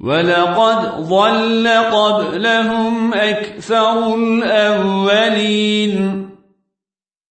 ولقد ضل قبلهم أكثر الأولين.